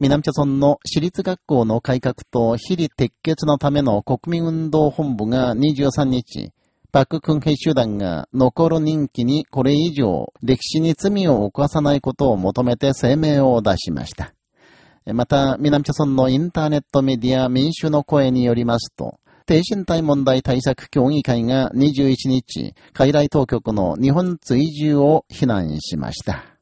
南朝村の私立学校の改革と非利撤血のための国民運動本部が23日、パク・クンヘイ集団が残る任期にこれ以上歴史に罪を犯さないことを求めて声明を出しました。また、南朝村のインターネットメディア民主の声によりますと、低身体問題対策協議会が21日、海外当局の日本追従を非難しました。